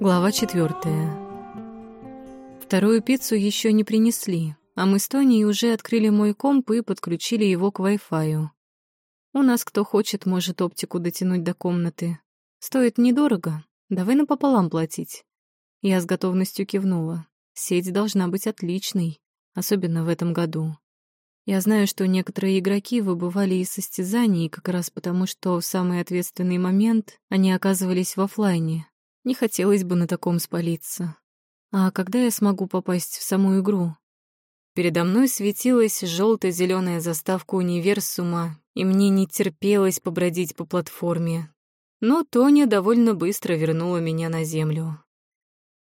Глава четвертая. Вторую пиццу еще не принесли, а мы с Тони уже открыли мой комп и подключили его к Wi-Fi. У нас кто хочет, может оптику дотянуть до комнаты. Стоит недорого, давай напополам платить. Я с готовностью кивнула. Сеть должна быть отличной, особенно в этом году. Я знаю, что некоторые игроки выбывали из состязаний как раз потому, что в самый ответственный момент они оказывались в оффлайне, не хотелось бы на таком спалиться. А когда я смогу попасть в саму игру? Передо мной светилась желто зеленая заставка универсума, и мне не терпелось побродить по платформе. Но Тоня довольно быстро вернула меня на землю.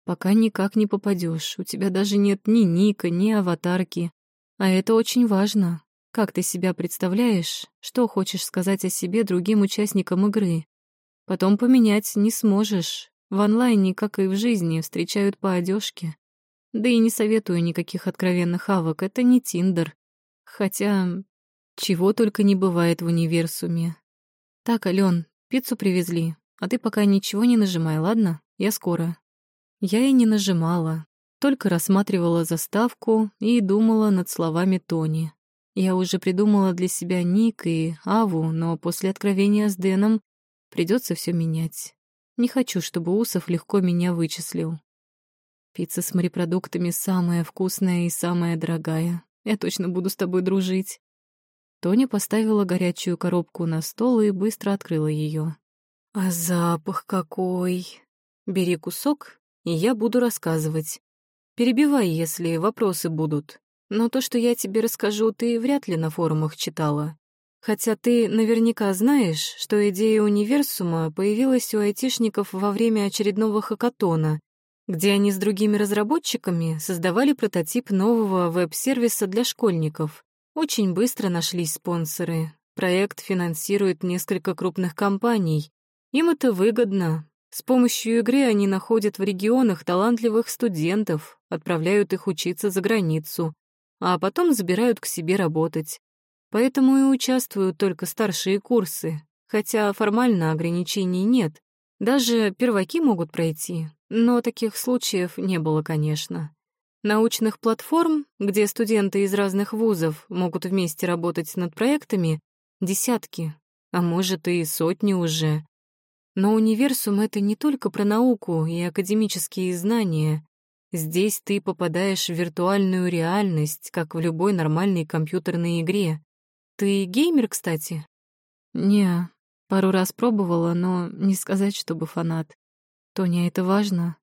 Пока никак не попадешь, у тебя даже нет ни ника, ни аватарки. А это очень важно. Как ты себя представляешь, что хочешь сказать о себе другим участникам игры? Потом поменять не сможешь, в онлайне, как и в жизни, встречают по одежке. Да и не советую никаких откровенных авок, это не Тиндер. Хотя, чего только не бывает в универсуме. Так, Ален, пиццу привезли, а ты пока ничего не нажимай, ладно? Я скоро. Я и не нажимала, только рассматривала заставку и думала над словами Тони. Я уже придумала для себя ник и Аву, но после откровения с Дэном придется все менять. Не хочу, чтобы Усов легко меня вычислил. Пицца с морепродуктами самая вкусная и самая дорогая. Я точно буду с тобой дружить. Тоня поставила горячую коробку на стол и быстро открыла ее. А запах какой! Бери кусок, и я буду рассказывать. Перебивай, если вопросы будут. Но то, что я тебе расскажу, ты вряд ли на форумах читала. Хотя ты наверняка знаешь, что идея универсума появилась у айтишников во время очередного хакатона, где они с другими разработчиками создавали прототип нового веб-сервиса для школьников. Очень быстро нашлись спонсоры. Проект финансирует несколько крупных компаний. Им это выгодно. С помощью игры они находят в регионах талантливых студентов, отправляют их учиться за границу, а потом забирают к себе работать. Поэтому и участвуют только старшие курсы, хотя формально ограничений нет. Даже перваки могут пройти, но таких случаев не было, конечно. Научных платформ, где студенты из разных вузов могут вместе работать над проектами, десятки, а может и сотни уже. Но универсум — это не только про науку и академические знания. Здесь ты попадаешь в виртуальную реальность, как в любой нормальной компьютерной игре. Ты геймер, кстати? Не, пару раз пробовала, но не сказать, чтобы фанат. Тоня, это важно?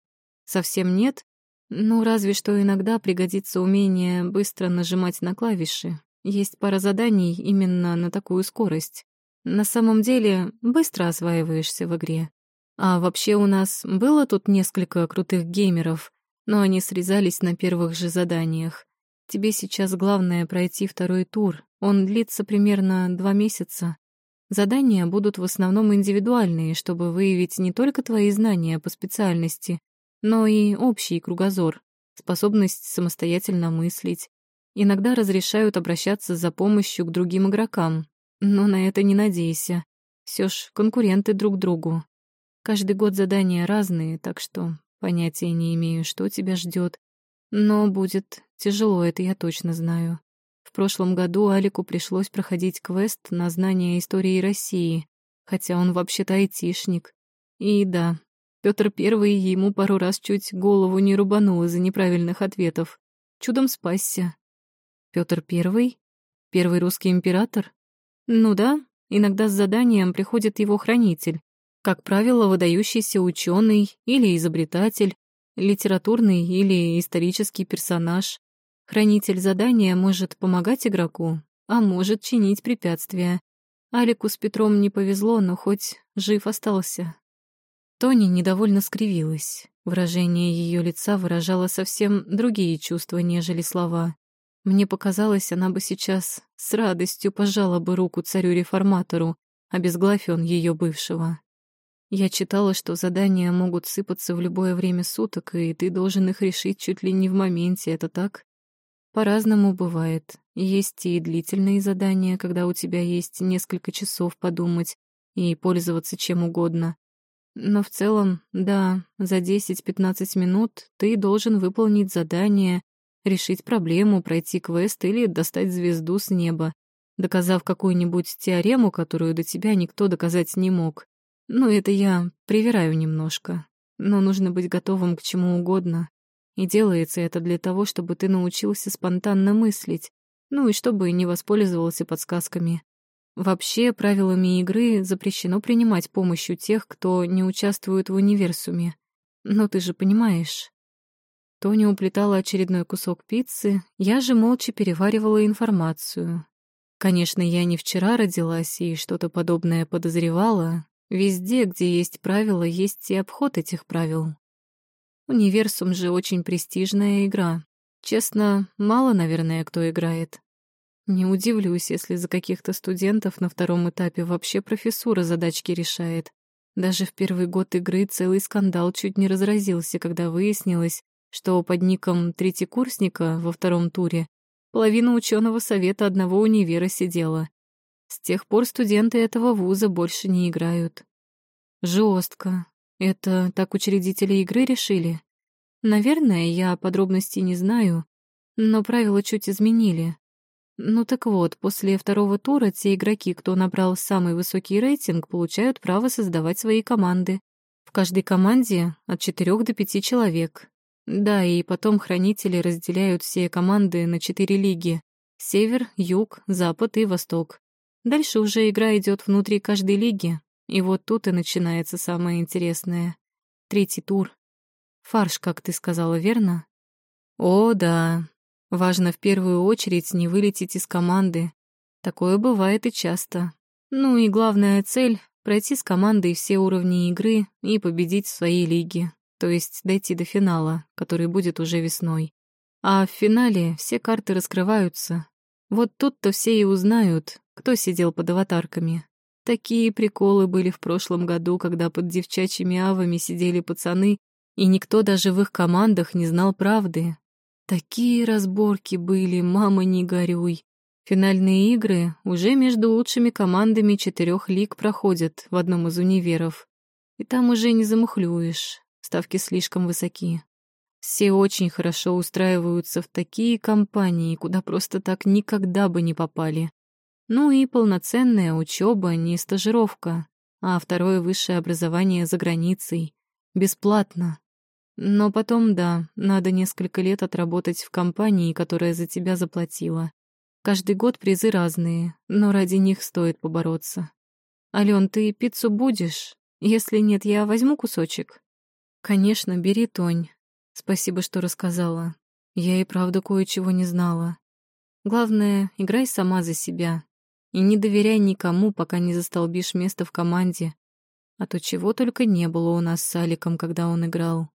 Совсем нет? Ну, разве что иногда пригодится умение быстро нажимать на клавиши. Есть пара заданий именно на такую скорость. На самом деле, быстро осваиваешься в игре. А вообще у нас было тут несколько крутых геймеров, но они срезались на первых же заданиях. Тебе сейчас главное пройти второй тур. Он длится примерно два месяца. Задания будут в основном индивидуальные, чтобы выявить не только твои знания по специальности, но и общий кругозор, способность самостоятельно мыслить. Иногда разрешают обращаться за помощью к другим игрокам, но на это не надейся. Все ж конкуренты друг другу. Каждый год задания разные, так что понятия не имею, что тебя ждет. Но будет тяжело, это я точно знаю. В прошлом году Алику пришлось проходить квест на знание истории России, хотя он вообще-то айтишник. И да, Петр Первый ему пару раз чуть голову не рубанул из-за неправильных ответов. Чудом спасся. Петр Первый? Первый русский император? Ну да, иногда с заданием приходит его хранитель. Как правило, выдающийся ученый или изобретатель, литературный или исторический персонаж. Хранитель задания может помогать игроку, а может чинить препятствия. Алику с Петром не повезло, но хоть жив остался. Тони недовольно скривилась. Выражение ее лица выражало совсем другие чувства, нежели слова. Мне показалось, она бы сейчас с радостью пожала бы руку царю-реформатору, обезглавь он ее бывшего. Я читала, что задания могут сыпаться в любое время суток, и ты должен их решить чуть ли не в моменте, это так? По-разному бывает. Есть и длительные задания, когда у тебя есть несколько часов подумать и пользоваться чем угодно. Но в целом, да, за 10-15 минут ты должен выполнить задание, решить проблему, пройти квест или достать звезду с неба, доказав какую-нибудь теорему, которую до тебя никто доказать не мог. Ну, это я привираю немножко. Но нужно быть готовым к чему угодно. И делается это для того, чтобы ты научился спонтанно мыслить, ну и чтобы не воспользовался подсказками. Вообще, правилами игры запрещено принимать помощь у тех, кто не участвует в универсуме. Но ты же понимаешь. Тоня уплетала очередной кусок пиццы, я же молча переваривала информацию. Конечно, я не вчера родилась и что-то подобное подозревала. Везде, где есть правила, есть и обход этих правил. Универсум же очень престижная игра. Честно, мало, наверное, кто играет. Не удивлюсь, если за каких-то студентов на втором этапе вообще профессура задачки решает. Даже в первый год игры целый скандал чуть не разразился, когда выяснилось, что под ником третьекурсника во втором туре половина ученого совета одного универа сидела. С тех пор студенты этого вуза больше не играют. Жестко. Это так учредители игры решили? Наверное, я подробностей не знаю, но правила чуть изменили. Ну так вот, после второго тура те игроки, кто набрал самый высокий рейтинг, получают право создавать свои команды. В каждой команде от четырех до пяти человек. Да, и потом хранители разделяют все команды на четыре лиги. Север, Юг, Запад и Восток. Дальше уже игра идет внутри каждой лиги. И вот тут и начинается самое интересное. Третий тур. Фарш, как ты сказала, верно? О, да, Важно в первую очередь не вылететь из команды. Такое бывает и часто. Ну и главная цель — пройти с командой все уровни игры и победить в своей лиге, то есть дойти до финала, который будет уже весной. А в финале все карты раскрываются. Вот тут-то все и узнают, кто сидел под аватарками. Такие приколы были в прошлом году, когда под девчачьими авами сидели пацаны, и никто даже в их командах не знал правды, Такие разборки были, мама, не горюй. Финальные игры уже между лучшими командами четырех лиг проходят в одном из универов. И там уже не замухлюешь, ставки слишком высоки. Все очень хорошо устраиваются в такие компании, куда просто так никогда бы не попали. Ну и полноценная учеба, не стажировка, а второе высшее образование за границей. Бесплатно. Но потом, да, надо несколько лет отработать в компании, которая за тебя заплатила. Каждый год призы разные, но ради них стоит побороться. Ален, ты пиццу будешь? Если нет, я возьму кусочек. Конечно, бери, Тонь. Спасибо, что рассказала. Я и правда кое-чего не знала. Главное, играй сама за себя. И не доверяй никому, пока не застолбишь место в команде. А то чего только не было у нас с Аликом, когда он играл.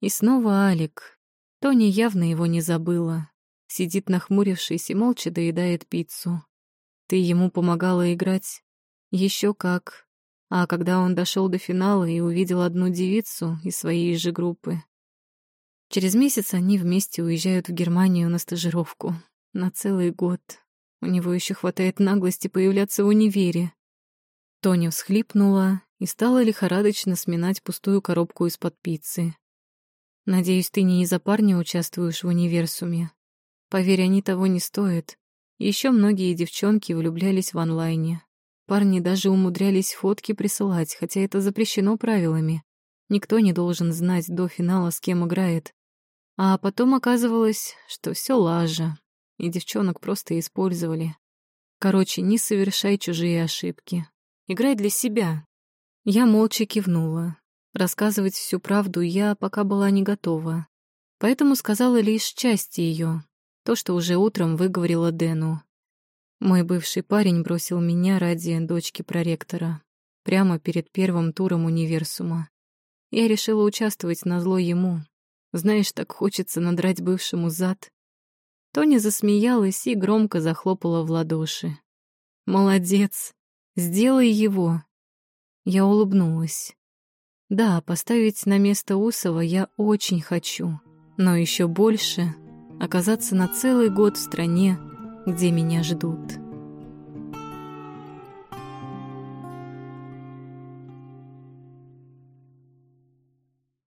И снова Алик. Тони явно его не забыла. Сидит нахмурившись и молча доедает пиццу. Ты ему помогала играть? Еще как. А когда он дошел до финала и увидел одну девицу из своей же группы. Через месяц они вместе уезжают в Германию на стажировку. На целый год. У него еще хватает наглости появляться в универе. Тоня всхлипнула и стала лихорадочно сминать пустую коробку из-под пиццы. Надеюсь, ты не из-за парня участвуешь в универсуме. Поверь, они того не стоят. Еще многие девчонки влюблялись в онлайне. Парни даже умудрялись фотки присылать, хотя это запрещено правилами. Никто не должен знать до финала, с кем играет. А потом оказывалось, что все лажа, и девчонок просто использовали. Короче, не совершай чужие ошибки. Играй для себя. Я молча кивнула. Рассказывать всю правду я пока была не готова, поэтому сказала лишь части ее, то, что уже утром выговорила Дэну. Мой бывший парень бросил меня ради дочки проректора, прямо перед первым туром универсума. Я решила участвовать на зло ему. Знаешь, так хочется надрать бывшему зад. Тоня засмеялась и громко захлопала в ладоши. «Молодец! Сделай его!» Я улыбнулась. Да, поставить на место Усова я очень хочу, но еще больше оказаться на целый год в стране, где меня ждут.